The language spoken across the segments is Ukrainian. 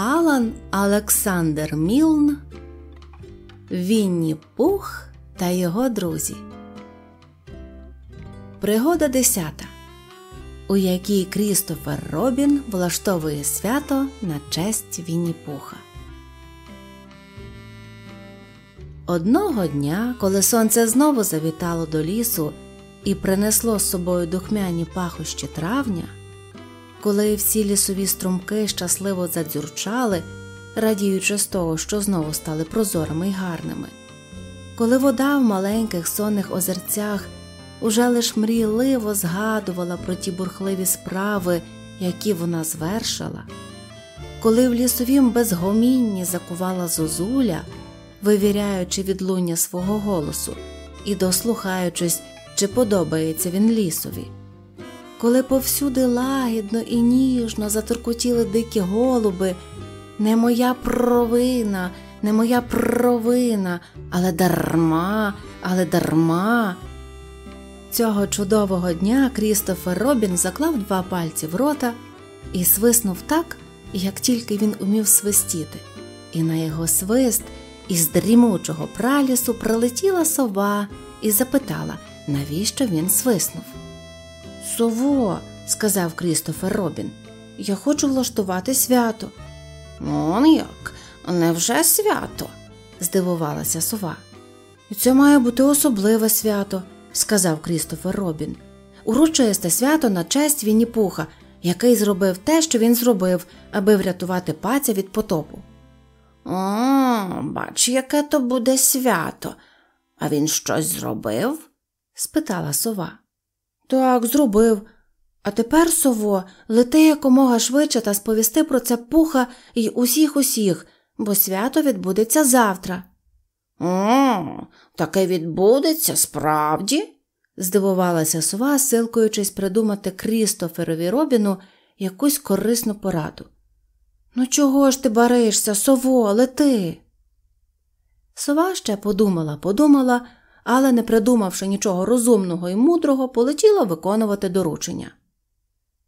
Алан Олександр Мілн, Вінні Пух та його друзі. Пригода десята, у якій Крістофер Робін влаштовує свято на честь Вінні Пуха. Одного дня, коли сонце знову завітало до лісу і принесло з собою духмяні пахощі травня, коли всі лісові струмки щасливо задзюрчали, радіючи з того, що знову стали прозорими й гарними, коли вода в маленьких сонних озерцях уже лиш мрійливо згадувала про ті бурхливі справи, які вона звершила, коли в лісовім безгомінні закувала зозуля, вивіряючи відлуння свого голосу і дослухаючись, чи подобається він лісові коли повсюди лагідно і ніжно заторкотіли дикі голуби, не моя провина, не моя провина, але дарма, але дарма. Цього чудового дня Крістофер Робін заклав два пальці в рота і свиснув так, як тільки він умів свистіти, і на його свист із дрімучого пралісу прилетіла сова і запитала, навіщо він свиснув. Сово, сказав Крістофер Робін, я хочу влаштувати свято. Он як? Невже свято? здивувалася сова. Це має бути особливе свято, сказав Крістофер Робін. Урочисте свято на честь Вінні Пуха, який зробив те, що він зробив, аби врятувати паця від потопу. О, бач, яке то буде свято. А він щось зробив? спитала сова. Так, зробив. А тепер, сово, лети якомога швидше та сповісти про це пуха й усіх усіх, бо свято відбудеться завтра. О, таке відбудеться справді? здивувалася сова, силкуючись придумати Крістоферові Робіну якусь корисну пораду. Ну, чого ж ти баришся, сово, лети? Сова ще подумала, подумала, але, не придумавши нічого розумного і мудрого, полетіла виконувати доручення.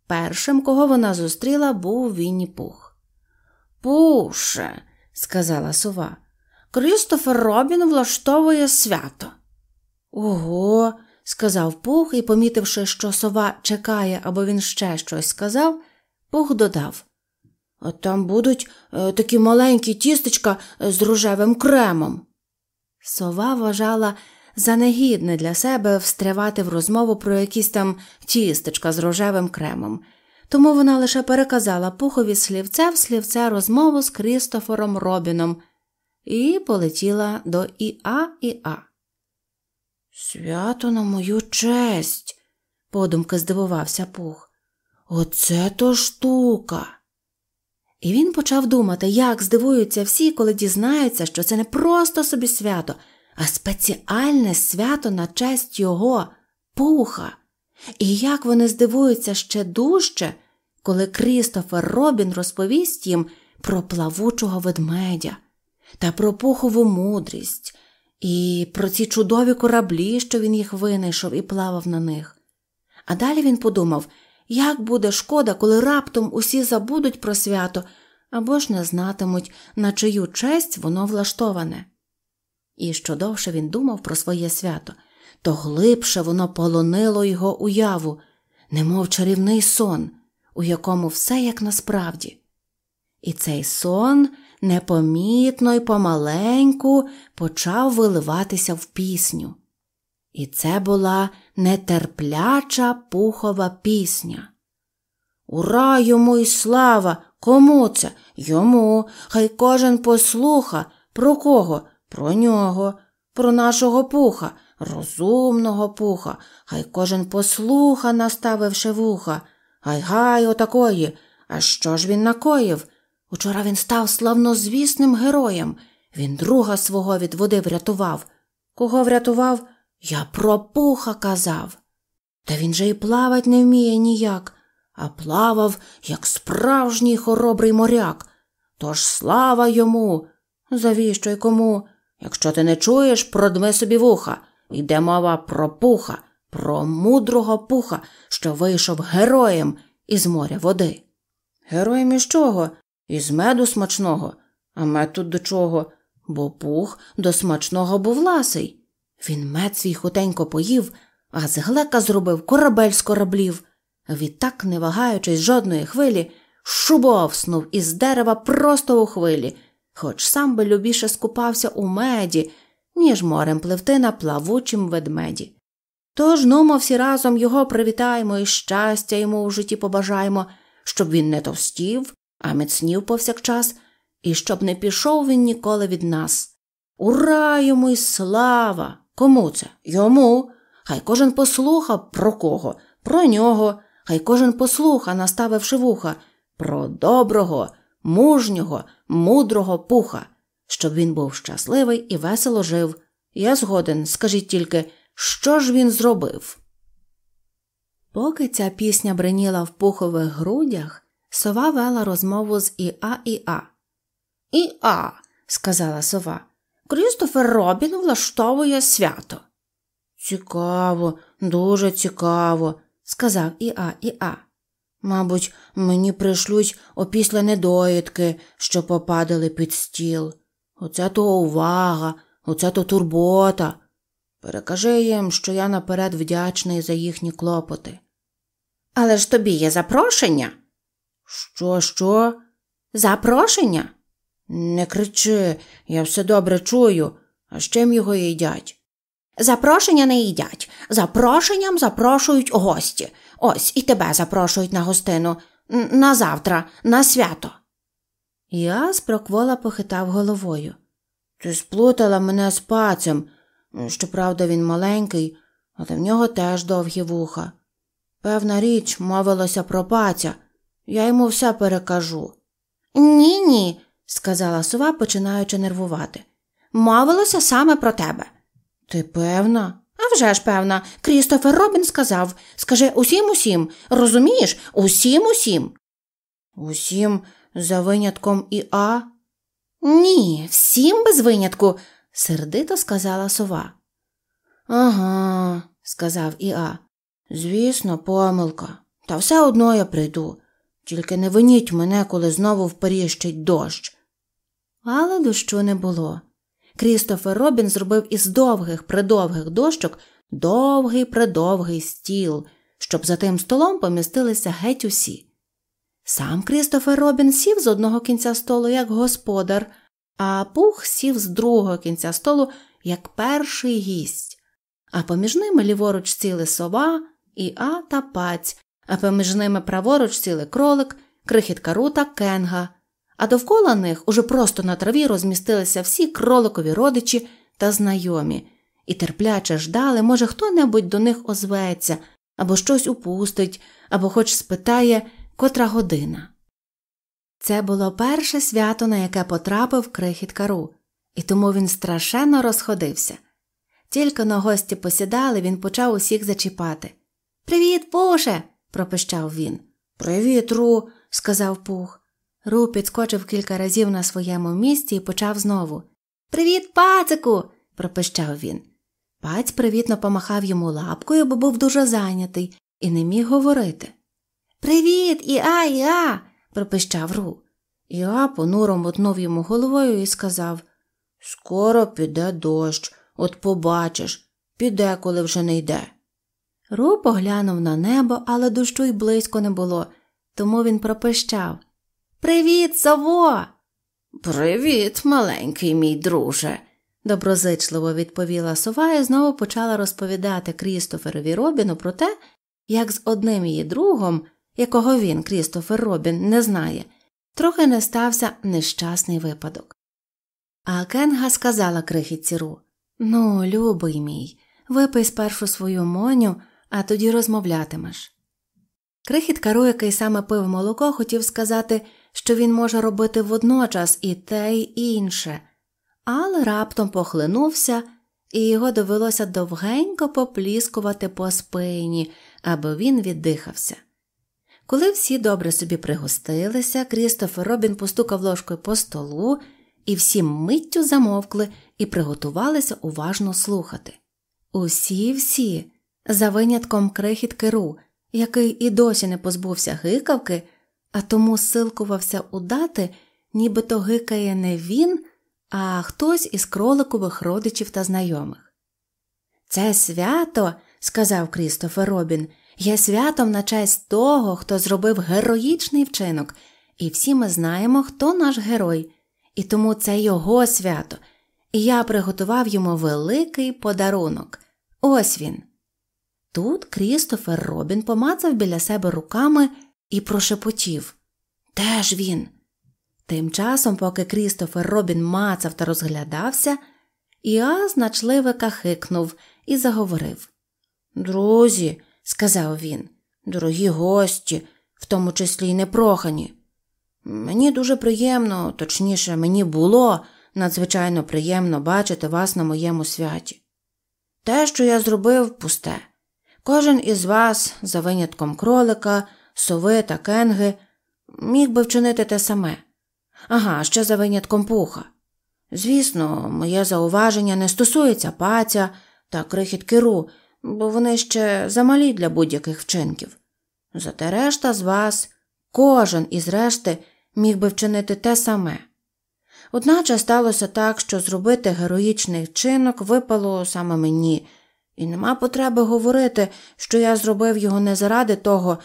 Першим, кого вона зустріла, був Вінні Пух. Пуше, сказала сова, Крістофер Робін влаштовує свято. Ого, сказав Пух і, помітивши, що сова чекає, або він ще щось сказав, Пух додав. От там будуть е, такі маленькі тістечка з рожевим кремом. Сова вважала за негідне для себе встрявати в розмову про якісь там тістечка з рожевим кремом, тому вона лише переказала пухові слівце в слівце розмову з Крістофором Робіном і полетіла до Іа Іа. Свято на мою честь, подумки здивувався Пух. Оце то штука. І він почав думати, як здивуються всі, коли дізнаються, що це не просто собі свято, а спеціальне свято на честь його пуха. І як вони здивуються ще дужче, коли Крістофер Робін розповість їм про плавучого ведмедя та про пухову мудрість, і про ці чудові кораблі, що він їх винайшов і плавав на них. А далі він подумав, як буде шкода, коли раптом усі забудуть про свято або ж не знатимуть, на чию честь воно влаштоване. І що довше він думав про своє свято, то глибше воно полонило його уяву, немов чарівний сон, у якому все як насправді. І цей сон непомітно й помаленьку почав виливатися в пісню. І це була нетерпляча пухова пісня. Ура йому й слава! Кому це? Йому. Хай кожен послуха. Про кого? Про нього, про нашого пуха, розумного пуха. Хай кожен послуха, наставивши вуха. Гай гай отакої. А що ж він накоїв? Учора він став славнозвісним героєм. Він друга свого від води врятував. Кого врятував? Я про пуха казав. Та він же і плавать не вміє ніяк, а плавав, як справжній хоробрий моряк. Тож слава йому. Завіщо й кому? Якщо ти не чуєш, продми собі вуха. Йде мова про пуха, про мудрого пуха, що вийшов героєм із моря води. Героєм із чого? Із меду смачного, а мед тут до чого? Бо пух до смачного був ласий. Він мед свій хутенько поїв, а з глека зробив корабель з кораблів. Відтак, не вагаючись жодної хвилі, шубовснув із дерева просто у хвилі, хоч сам би любіше скупався у меді, ніж морем пливти на плавучім ведмеді. Тож нумо всі разом його привітаємо і щастя йому у житті побажаємо, щоб він не товстів, а міцнів повсякчас, і щоб не пішов він ніколи від нас. Ура йому й слава! Кому це? Йому. Хай кожен послухав про кого, про нього, хай кожен послуха, наставивши вуха, про доброго, мужнього, мудрого пуха, щоб він був щасливий і весело жив. Я згоден, скажіть тільки, що ж він зробив? Поки ця пісня бреніла в пухових грудях, сова вела розмову з Іа Іа. Іа, сказала сова, Крістофер Робін влаштовує свято. Цікаво, дуже цікаво, сказав Іа Іа. Мабуть, мені прийшлють опісля недоїдки, що попадали під стіл. Оце то увага, оце то турбота. Перекажи їм, що я наперед вдячний за їхні клопоти. Але ж тобі є запрошення? Що, що? Запрошення? Не кричи, я все добре чую, а з чим його їдять? Запрошення не їдять. Запрошенням запрошують гості. Ось і тебе запрошують на гостину. На завтра, на свято. Я спроквола похитав головою. Ти сплутала мене з пацем. Щоправда, він маленький, але в нього теж довгі вуха. Певна річ, мовилося про паця. Я йому все перекажу. Ні, ні, сказала сова, починаючи нервувати. Мовилося саме про тебе. Ти певна? «А вже ж певна. Крістофер Робін сказав скажи усім усім. Розумієш? Усім усім. Усім за винятком і А? Ні, всім без винятку, сердито сказала сова. Ага, сказав Іа. Звісно, помилка. Та все одно я прийду. Тільки не виніть мене, коли знову вперіщить дощ. Але дощу не було. Крістофер Робін зробив із довгих придовгих дощок довгий придовгий стіл, щоб за тим столом помістилися геть усі. Сам Крістофер Робін сів з одного кінця столу як господар, а пух сів з другого кінця столу як перший гість, а поміж ними ліворуч ціли сова, іа та паць, а поміж ними праворуч ціли кролик, крихітка рута кенга а довкола них уже просто на траві розмістилися всі кроликові родичі та знайомі, і терпляче ждали, може, хто небудь до них озветься, або щось упустить, або хоч спитає, котра година. Це було перше свято, на яке потрапив крихіт кару, і тому він страшенно розходився. Тільки на гості посідали, він почав усіх зачіпати. Привіт, Пуше. пропищав він. Привіт, Ру, сказав Пух. Ру підскочив кілька разів на своєму місці і почав знову. Привіт, пацику. пропищав він. Паць привітно помахав йому лапкою, бо був дуже зайнятий і не міг говорити. Привіт, Іа, Іа. пропищав Ру. Іа понуро мотнув йому головою і сказав Скоро піде дощ, от побачиш, піде, коли вже не йде. Ру поглянув на небо, але дощу й близько не було, тому він пропищав. Привіт, сово. Привіт, маленький мій друже, доброзичливо відповіла сова і знову почала розповідати Крістоферові Робіну про те, як з одним її другом, якого він, Крістофер Робін, не знає, трохи не стався нещасний випадок. А Кенга сказала крихітці Ру Ну, любий мій, випий спершу свою моню, а тоді розмовлятимеш. Крихіт Кару, який саме пив молоко, хотів сказати що він може робити водночас і те й інше, але раптом похлинувся, і його довелося довгенько попліскувати по спині, аби він віддихався. Коли всі добре собі пригостилися, Крістофер Робін постукав ложкою по столу, і всі миттю замовкли і приготувалися уважно слухати. Усі всі, за винятком крихітки Ру, який і досі не позбувся гикавки, а тому силкувався удати, нібито гикає не він, а хтось із кроликових родичів та знайомих. Це свято, сказав Крістофер Робін, є святом на честь того, хто зробив героїчний вчинок, і всі ми знаємо, хто наш герой, і тому це його свято, і я приготував йому великий подарунок. Ось він. Тут Крістофер Робін помацав біля себе руками і прошепотів Де ж він? Тим часом, поки Крістофер Робін мацав та розглядався, Іа значливо кахикнув і заговорив. Друзі, сказав він, дорогі гості, в тому числі й непрохані. Мені дуже приємно, точніше, мені було надзвичайно приємно бачити вас на моєму святі. Те, що я зробив, пусте. Кожен із вас, за винятком кролика, сови та кенги, міг би вчинити те саме. Ага, ще за винятком пуха. Звісно, моє зауваження не стосується паця та крихіт ру, бо вони ще замалі для будь-яких вчинків. Зате решта з вас, кожен із решти міг би вчинити те саме. Одначе сталося так, що зробити героїчний вчинок випало саме мені, і нема потреби говорити, що я зробив його не заради того,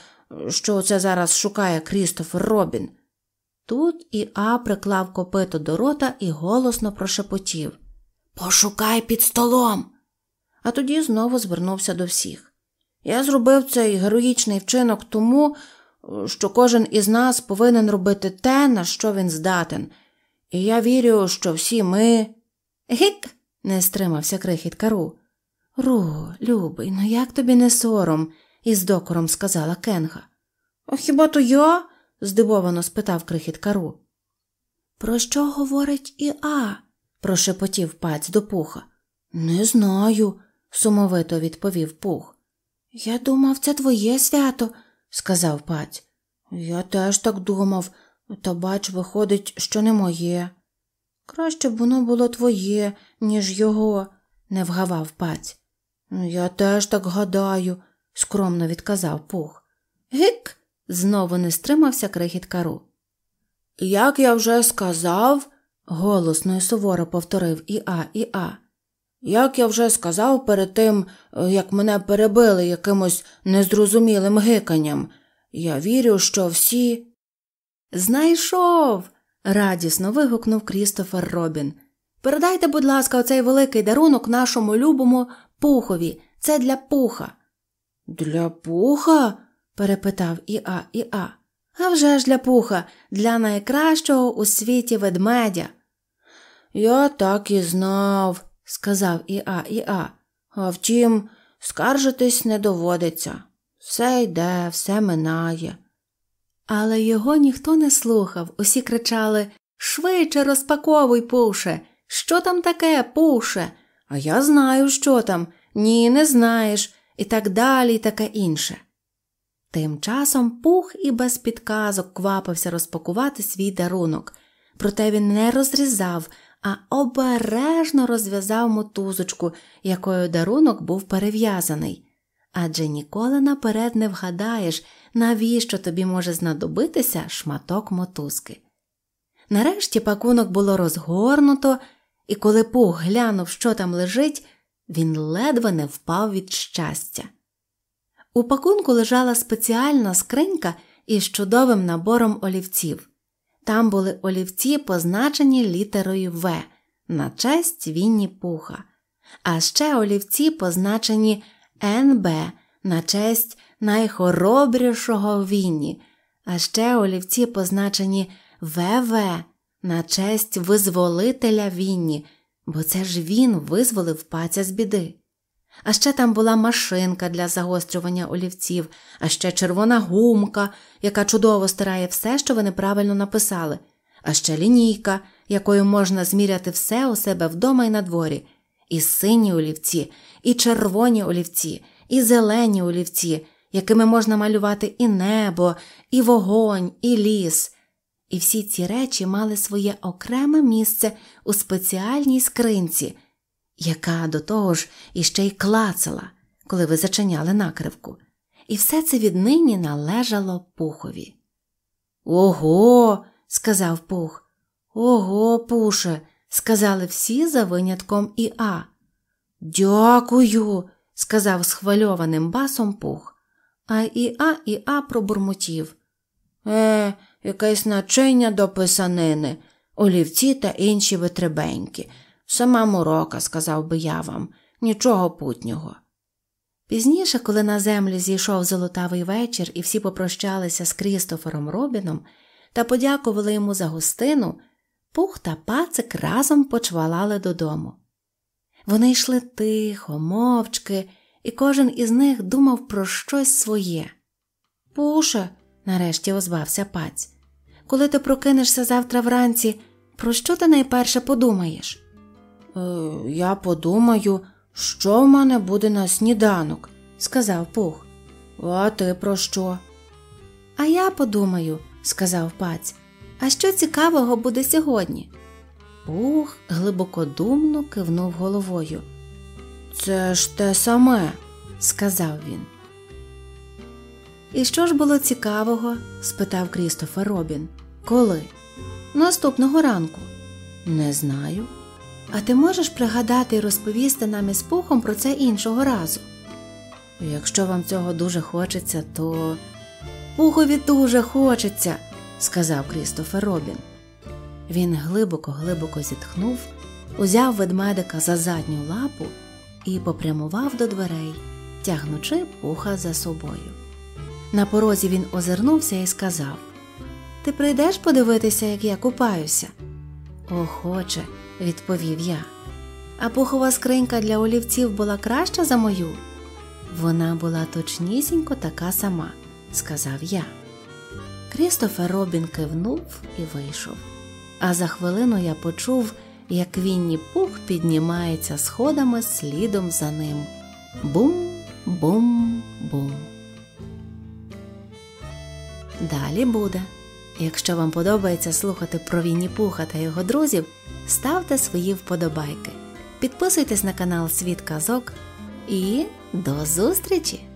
що це зараз шукає Крістофер Робін. Тут і А приклав копито до рота і голосно прошепотів Пошукай під столом. А тоді знову звернувся до всіх. Я зробив цей героїчний вчинок тому, що кожен із нас повинен робити те, на що він здатен, і я вірю, що всі ми. Гік. не стримався крихіт кару. Ру, любий, ну як тобі не сором? Із докором сказала Кенга. А хіба то я? здивовано спитав крихіт кару. Про що говорить Іа? прошепотів паць до пуха. Не знаю, сумовито відповів пух. Я думав, це твоє свято, сказав паць. Я теж так думав, та бач, виходить, що не моє. Краще б воно було твоє, ніж його, не вгавав паць. Я теж так гадаю, скромно відказав пух. Гик. знову не стримався крихіт кару. Як я вже сказав, голосно і суворо повторив Іа Іа. Як я вже сказав перед тим, як мене перебили якимось незрозумілим гиканням, я вірю, що всі. Знайшов. радісно вигукнув Крістофер Робін. Передайте, будь ласка, оцей великий дарунок нашому любому пухові. Це для пуха. Для пуха? перепитав Іа Іа. «А вже ж для пуха, для найкращого у світі ведмедя. Я так і знав, сказав Іа Іа. А втім, скаржитись не доводиться. Все йде, все минає. Але його ніхто не слухав, усі кричали Швидше розпаковуй, пуше. Що там таке, пуше? А я знаю, що там. Ні, не знаєш, і так далі, і таке інше. Тим часом пух і без підказок квапився розпакувати свій дарунок, проте він не розрізав, а обережно розв'язав мотузочку, якою дарунок був перев'язаний. Адже ніколи наперед не вгадаєш, навіщо тобі може знадобитися шматок мотузки. Нарешті пакунок було розгорнуто, і коли пух глянув, що там лежить, він ледве не впав від щастя. У пакунку лежала спеціальна скринька із чудовим набором олівців. Там були олівці, позначені літерою В на честь Вінні Пуха, а ще олівці позначені НБ на честь найхоробрішого Вінні, а ще олівці позначені ВВ на честь визволителя Вінні, бо це ж він визволив паця з біди. А ще там була машинка для загострювання олівців, а ще червона гумка, яка чудово стирає все, що ви неправильно написали, а ще лінійка, якою можна зміряти все у себе вдома і на дворі, і сині олівці, і червоні олівці, і зелені олівці, якими можна малювати і небо, і вогонь, і ліс. І всі ці речі мали своє окреме місце у спеціальній скринці яка до того ж іще й клацала, коли ви зачиняли накривку, і все це віднині належало пухові. Ого, сказав пух, Ого, пуше, сказали всі за винятком Іа. Дякую, сказав схвильованим басом пух, а Іа Іа пробурмотів. Е, якесь начиння до писанини, олівці та інші витребеньки. Сама морока, сказав би я вам, нічого путнього. Пізніше, коли на землю зійшов золотавий вечір і всі попрощалися з Крістофером Робіном та подякували йому за гостину, пух та пацик разом почвалали додому. Вони йшли тихо, мовчки, і кожен із них думав про щось своє. Пуше, нарешті озвався паць, коли ти прокинешся завтра вранці, про що ти найперше подумаєш? Е, я подумаю, що в мене буде на сніданок, сказав Пух. А ти про що? А я подумаю, сказав паць. А що цікавого буде сьогодні? Пух глибокодумно кивнув головою. Це ж те саме, сказав він. І що ж було цікавого? спитав Крістофер Робін. Коли? Наступного ранку. Не знаю. А ти можеш пригадати і розповісти нам із пухом про це іншого разу? Якщо вам цього дуже хочеться, то. Пухові дуже хочеться, сказав Крістофер Робін. Він глибоко, глибоко зітхнув, узяв ведмедика за задню лапу і попрямував до дверей, тягнучи пуха за собою. На порозі він озирнувся і сказав Ти прийдеш подивитися, як я купаюся? Охоче, відповів я. А пухова скринька для олівців була краща за мою? Вона була точнісінько така сама, сказав я. Крістофер Робін кивнув і вийшов. А за хвилину я почув, як Вінні Пух піднімається сходами слідом за ним. Бум, бум, бум. Далі буде. Якщо вам подобається слухати про Вінні Пуха та його друзів, ставте свої вподобайки. Підписуйтесь на канал Світ Казок і до зустрічі!